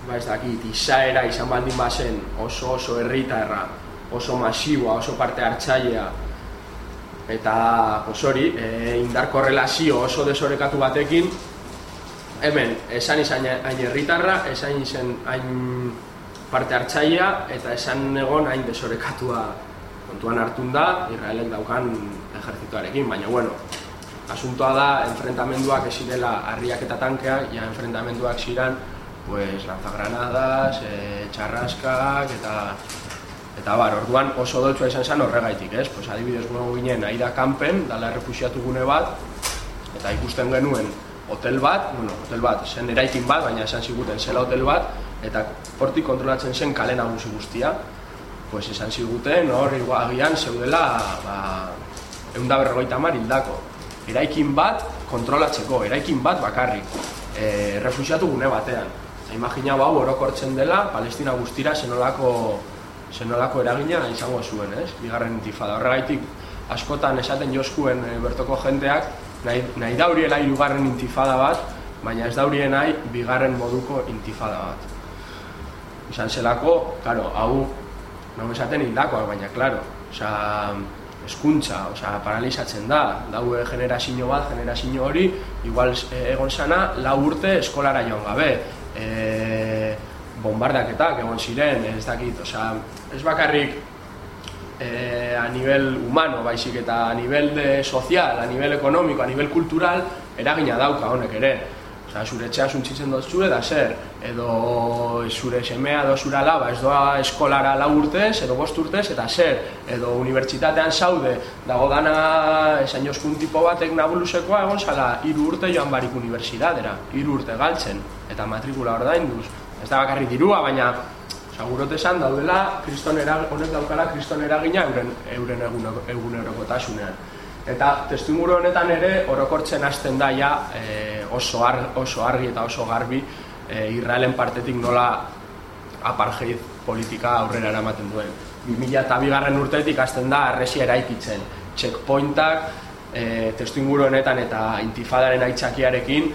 [SPEAKER 2] ba ez dakit, izaera izan baldin bazen oso oso herritarra, oso masiboa, oso parte hartzailea. Eta pues hori, e, indar korrelazio oso desorekatu batekin hemen, esan izan hain herritarra, esan izan hain parte hartzailea eta esan egon hain desorekatua kontuan hartun da Israelek daukan ejertzituarekin, baina bueno, asuntoa da enfrentamenduak esirela harriak eta tankeak, ja enfrentamenduak ziren pues, lanzagranadas, e, txarraskak eta eta bar, orduan oso doltsua izan zen horregaitik, ez? Pues adibidez gugu ginen Aida Kampen, dala errefusiatu gune bat, eta ikusten genuen hotel bat, bueno, hotel bat, zen eraikin bat, baina esan ziguten zela hotel bat, eta hortik kontrolatzen zen kale nagusi guztia, pues esan ziguten hor agian zeudela ba, egun da berrogeita mar hildako eraikin bat kontrolatzeko, eraikin bat bakarrik, e, refusiatu gune batean. Imagina hau orokortzen dela, Palestina guztira zenolako zenolako eragina izango zuen, ez? Bigarren intifada. Horregaitik askotan esaten joskuen e, bertoko jenteak nahi, nahi dauriela hirugarren intifada bat, baina ez daurien nahi bigarren moduko intifada bat. Izan zelako, claro, hau nago esaten hildakoak, baina, claro, osea, eskuntza, osea, paralizatzen da, daue generazio bat, generazio hori, igual eh, egon sana, lau urte eskolara joan gabe, e, bombardaketak egon ziren, ez dakit, osea, ez bakarrik e, a nivel humano, baizik eta a nivel de social, a nivel ekonomiko, a nivel cultural, eragina dauka honek ere. Osa, zure etxea suntzitzen dut zure, da zer, edo zure semea edo zure alaba ez doa eskolara lau urtez, edo bost urtez, eta zer, edo unibertsitatean zaude, dago dana esan joskun tipo batek nabulusekoa, egon zala, iru urte joan barik unibertsitatera, iru urte galtzen, eta matrikula ordainduz. Ez da bakarri dirua, baina segurote esan daudela, kriston honek daukala kriston eragina euren, euren egun, egun Eta testimuro honetan ere orokortzen hasten da ja e, oso, ar, oso argi eta oso garbi e, Israelen partetik nola apartheid politika aurrera eramaten duen. 2000 eta bigarren urtetik hasten da arresia eraikitzen. Checkpointak e, testimuro honetan eta intifadaren aitzakiarekin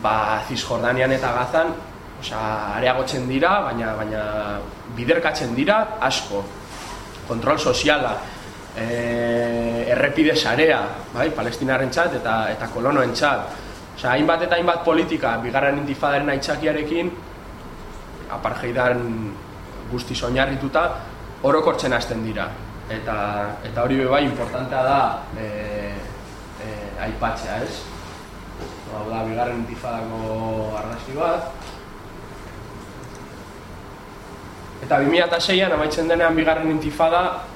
[SPEAKER 2] ba, Cisjordanian eta Gazan osea, areagotzen dira, baina, baina biderkatzen dira asko. Kontrol soziala, e, errepide sarea, bai, palestinaren txat eta, eta kolonoen txat. Osea, hainbat eta hainbat politika, bigarren intifadaren aitzakiarekin, apartheidan guzti soinarrituta, orokortzen hasten dira. Eta, eta hori bai, importantea da e, e, aipatzea, ez? Hau da, bigarren intifadako argazki bat. Eta 2006an amaitzen denean bigarren intifada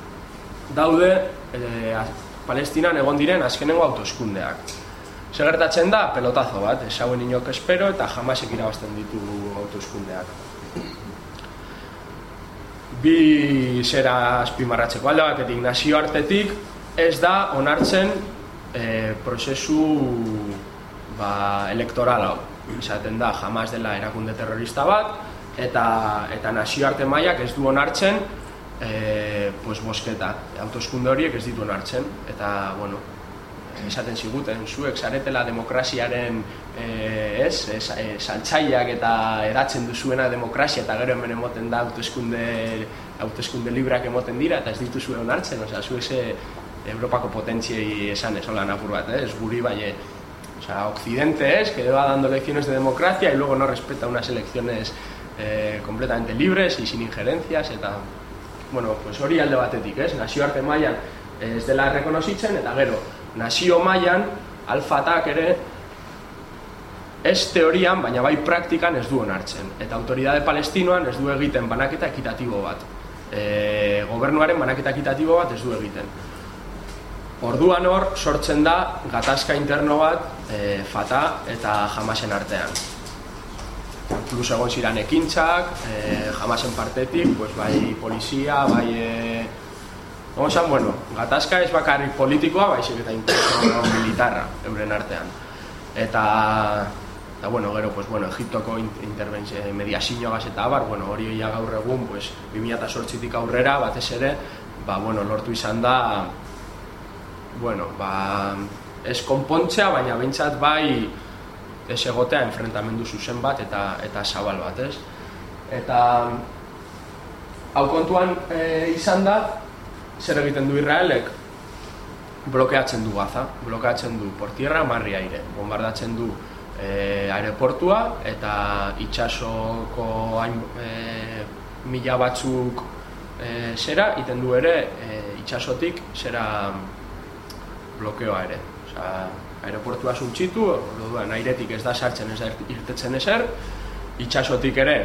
[SPEAKER 2] daude e, Palestinan egon diren azkenengo autoskundeak. Segertatzen da, pelotazo bat, esauen inok espero eta jamasek irabazten ditu autoskundeak. Bi zera azpimarratzeko alde batetik, nazio artetik, ez da onartzen e, prozesu ba, elektoral hau. Izaten da, jamas dela erakunde terrorista bat, eta, eta nazio arte mailak ez du onartzen e, pues bosketa, autoskunde horiek ez dituen hartzen, eta, bueno, esaten ziguten, zuek zaretela demokraziaren e, ez, ez, e, saltzaileak eta eratzen duzuena demokrazia eta gero hemen emoten da autoeskunde, autoeskunde librak emoten dira eta ez ditu zuen hartzen, osea, zuek ze Europako potentziei esan ez, hola napur bat, ez, guri bai, o sea, Occidente es, que va dando lecciones de democracia y luego no respeta unas elecciones eh, completamente libres y sin injerencias eta bueno, pues hori alde batetik, ez? Nazio arte mailan ez dela rekonozitzen, eta gero, nazio mailan alfatak ere ez teorian, baina bai praktikan ez du hartzen. Eta autoridade palestinoan ez du egiten banaketa ekitatibo bat. E, gobernuaren banaketa ekitatibo bat ez du egiten. Orduan hor sortzen da gatazka interno bat e, fata eta jamasen artean plus egon ziren ekintzak, e, jamasen partetik, pues, bai polizia, bai... E, Osan, bueno, gatazka ez bakarrik politikoa, bai eta inkluso militarra euren artean. Eta, eta bueno, gero, pues, bueno, Egiptoko interbentzio mediasinio eta abar, bueno, hori ia gaur egun, pues, 2008tik aurrera, batez ere, ba, bueno, lortu izan da, bueno, ba, ez konpontzea, baina behintzat bai, ez egotea enfrentamendu zuzen bat eta eta zabal bat, ez? Eta hau kontuan e, izan da, zer egiten du Israelek? Blokeatzen du Gaza, blokeatzen du por tierra, marri aire, bombardatzen du e, aeroportua eta itsasoko hain e, mila batzuk e, zera, iten du ere e, itsasotik zera blokeoa ere. Osea, aeroportua suntxitu, orduan airetik ez da sartzen ez da irtetzen ezer, itxasotik ere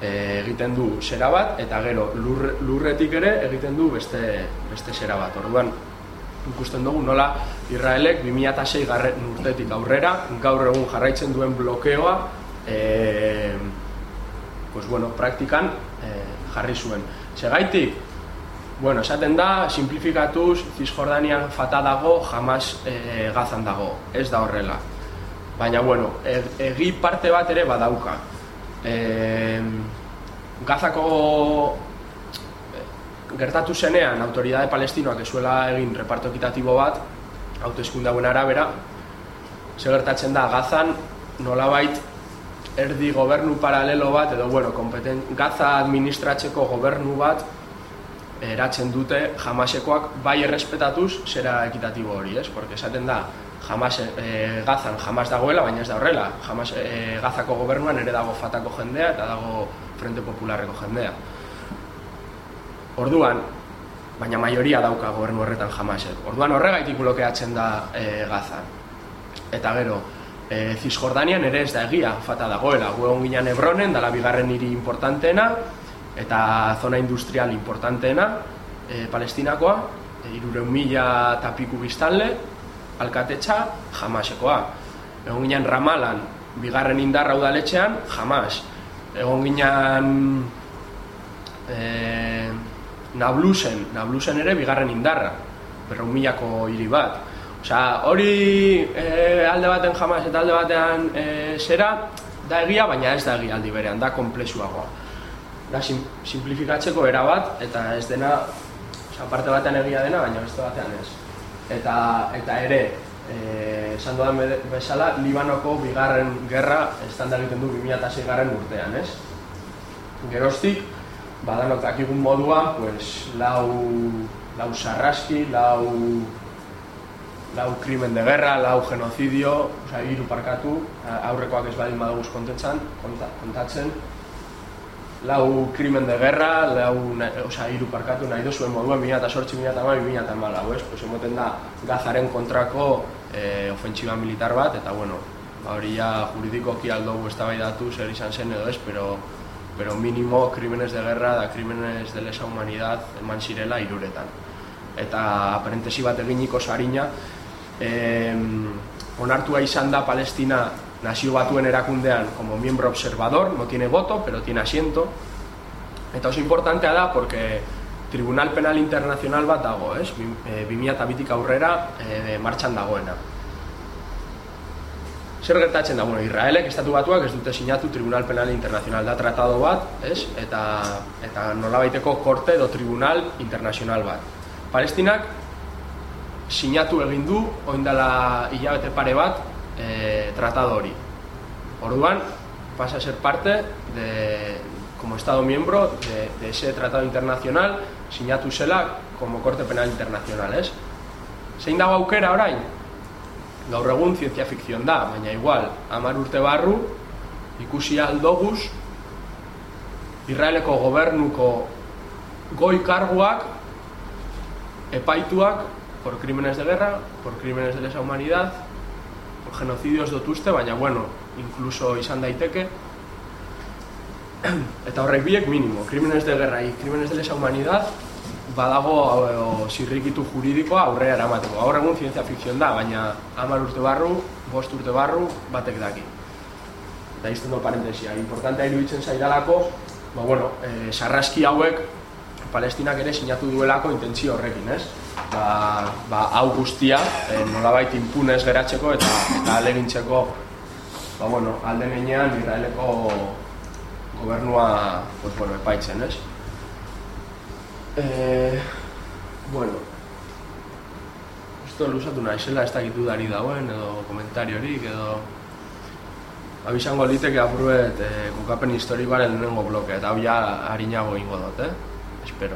[SPEAKER 2] e, egiten du zera bat, eta gero lurretik ere egiten du beste, beste zera bat. Orduan, ikusten dugu nola Israelek 2006 garren urtetik aurrera, gaur egun jarraitzen duen blokeoa, e, pues bueno, praktikan e, jarri zuen. Segaitik, Bueno, esaten da, simplifikatuz, Cisjordanian fata dago, jamas e, gazan dago, ez da horrela. Baina, bueno, e, egi parte bat ere badauka. E, gazako gertatu zenean, autoridade palestinoak ezuela egin reparto ekitatibo bat, hauteskunde hauen arabera, ze gertatzen da, gazan nolabait erdi gobernu paralelo bat, edo, bueno, kompeten, gaza administratzeko gobernu bat, eratzen dute jamasekoak bai errespetatuz zera ekitatibo hori, ez? Porque esaten da, jamas, e, gazan jamas dagoela, baina ez da horrela. Jamas, e, gazako gobernuan ere dago fatako jendea eta dago Frente Popularreko jendea. Orduan, baina maioria dauka gobernu horretan jamasek. Orduan horregaitik blokeatzen da e, gazan. Eta gero, e, Cisjordanian ere ez da egia, fata dagoela. Gu egon ginen Ebronen, dala bigarren hiri importanteena, eta zona industrial importanteena, e, palestinakoa, e, irureun mila tapiku biztanle, alkatetxa jamasekoa. Egon ginen Ramalan, bigarren indarra udaletxean, jamas. Egon ginen e, Nablusen, Nablusen ere bigarren indarra, berreun milako hiri bat. Osea, hori e, alde baten jamas eta alde batean e, zera, da egia, baina ez da egia aldi berean, da komplexuagoa. Da sim, simplifikatzeko era bat, eta ez dena, osea, parte batean egia dena, baina beste batean ez eta eta ere eh esan dudan bezala Libanoko bigarren gerra estanda egiten du 2006 garren urtean, ez? Geroztik badanok dakigun modua, pues lau lau sarraski, lau lau krimen de guerra, lau genocidio, osea hiru parkatu, aurrekoak ez badin badaguz kontatzen, kontatzen, lau krimen de guerra, lau, osea, hiru parkatu nahi duzuen moduan, 2008, 2008, 2008, ez? Pues emoten da gazaren kontrako e, ofentsiba militar bat, eta bueno, ba, hori ja juridikoki aldogu ez datu zer izan zen edo ez, pero, pero minimo krimenes de guerra da krimenes de lesa humanidad eman zirela iruretan. Eta parentesi bat eginiko sarina, eh, onartua izan da Palestina nazio batuen erakundean como miembro observador, no tiene voto, pero tiene asiento. Eta oso importantea da, porque Tribunal Penal Internacional bat dago, ez? 2000 aurrera e, martxan dagoena. Zer gertatzen da, bueno, Israelek, estatu batuak, ez dute sinatu Tribunal Penal Internacional da tratado bat, ez? Eta, eta nola baiteko korte edo Tribunal Internacional bat. Palestinak sinatu egin du, oindala hilabete pare bat, e, tratado hori. Orduan, pasa a ser parte de, como Estado miembro de, de ese tratado internacional, sinatu zela como Corte Penal Internacional, ez? Zein dago aukera orain? Gaur egun zientzia fikzion da, baina igual, amar urte barru, ikusi aldoguz, Israeleko gobernuko goi karguak, epaituak, por crímenes de guerra, por crímenes de lesa humanidad, genocidios dotuzte, baina bueno, incluso izan daiteke. Eta horrek biek minimo, krimenes de guerra i krimenes de lesa humanidad, badago zirrikitu juridikoa aurrera eramateko. Gaur egun zientzia fikzion da, baina hamar urte barru, bost urte barru, batek daki. Eta izten do parentesia, importantea iruditzen zaidalako, ba, bueno, e, sarraski hauek Palestinak ere sinatu duelako intentzio horrekin, ez? Ba, ba, hau guztia e, nolabait impunez geratzeko eta, eta alegintzeko ba, bueno, alde gainean Israeleko gobernua pues, bueno, epaitzen, ez? E, bueno, esto lusatu naizela ez dakitu dari dauen edo komentario horik edo abisango liteke apruet e, kokapen historikoaren lehenengo bloke eta hau ja harinago ingo dut, eh? Espero.